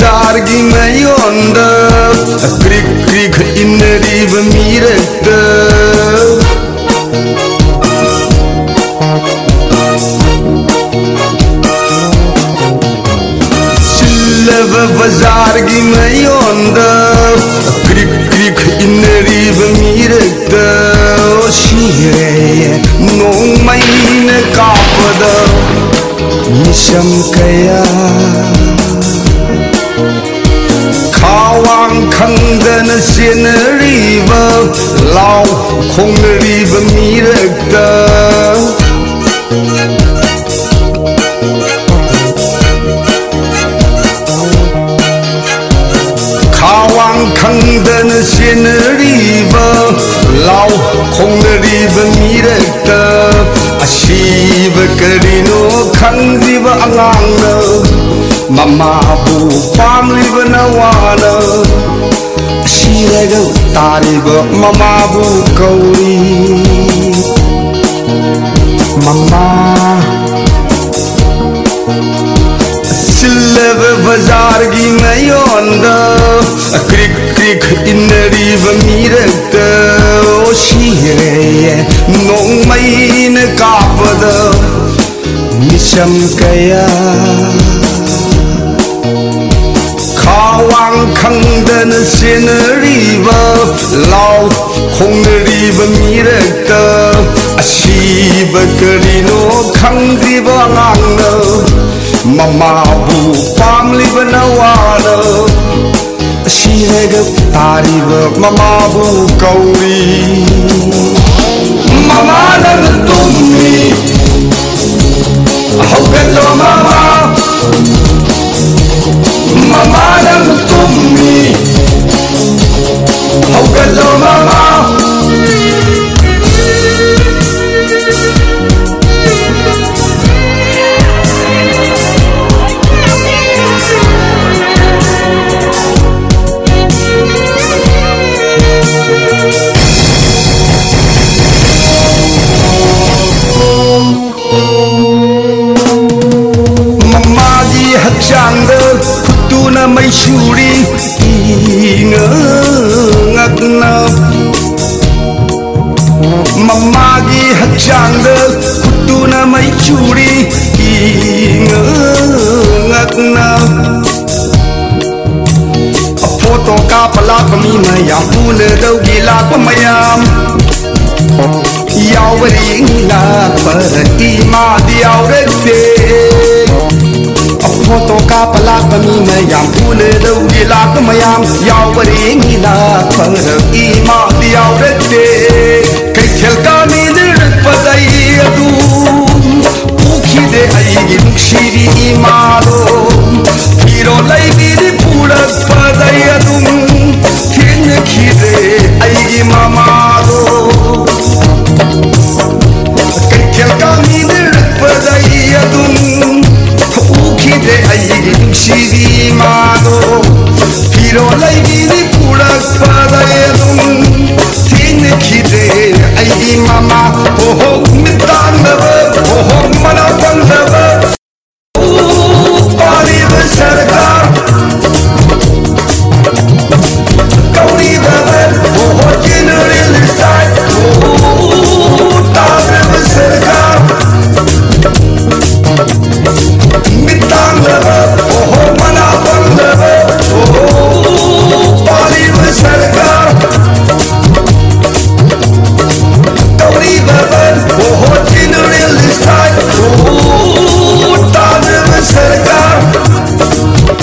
zargi mai onda Grik grik ineri ve mirette Silleve ve zargi mai onda Grik grik ineri ve mirette Şireye nomayne kapıda Nişam kaya khawang khangdana sinariba lao khongnariba mirakta khawang khangdana sinariba lao khongnariba mirakta ashiba karino khangdiba My mabu family banawana Shirago tariba mamabu kauri Mama Silve bazaar gi nahi onda Krik krik inneri bamirakta O shire nong main kapada Misham kaya khawang khangdana sinariba lao khongnariba mirakta ashiba karino khangdiba angangna mamabu pamliba nawana ashiraga tariba mamabu kauri mama nang tummi hokatlo mama mama ಮಮ್ಮಾಗಿ ಹಚ್ಚಾಂಗ ಹುಟ್ಟುನ ಮೈ ಚೂಡಿ ಈಗ ಫೋಟೋ ಕಾಪ ಲಾಪ ಮೀ ಮಯಾ ಪೂನ ಗೌಗಿ ಲಾಪ ಮಯಾ ಯಾವರಿಂಗ ಪರತಿ ಮಾದಿ ಅವರದ್ದೇ ಫೋಟೋ ಕಾಪ ಲಾಪ ಮೀ ಮಯಾ ಪೂನ ಗೌಗಿ ಲಾಪ ಮಯಾ ಯಾವರಿಂಗ ಪರತಿ ಮಾದಿ ಅವರದ್ದೇ ಶಿರಿ ಮಾಡೋ ಇರೋಲೈ ಬಿರಿ ಪೂಡಪ್ಪದಯದು ಹಿಂದಿದೆ ಐಗಿ ಮಮಾರೋ ಕೈಕೆಲ್ಕಮಿದಿರಪ್ಪದಯದು ಊಕಿದೆ ಐಗಿ ಶಿರಿ ಮಾಡೋ ಇರೋಲೈ ಬಿರಿ ಪೂಡಪ್ಪದಯದು ಹಿಂದಿದೆ ಐಗಿ ಮಮಾ ಓಹೋ ಮಿತ್ರಾಂಧವ ಓಹೋ ಮನ ಬಂಧವ Santa Claus.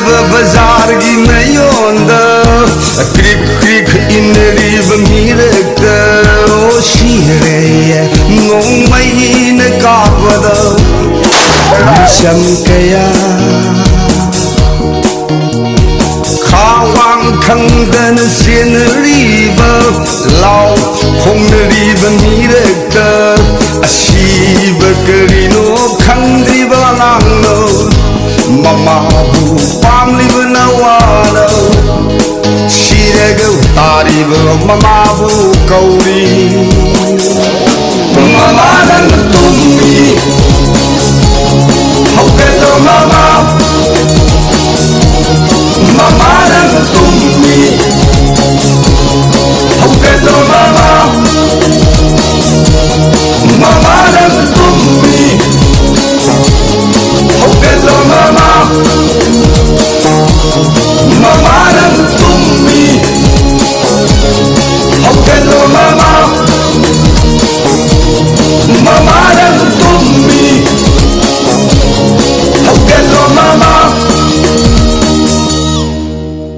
जब बाजार की नहीं होंदा क्रिक क्रिक इंदरी बमीरक ओ शीरे नौ महीन कावद शंकया खावां खंगदन सिनरीब लाओ खुंगरी love my will go.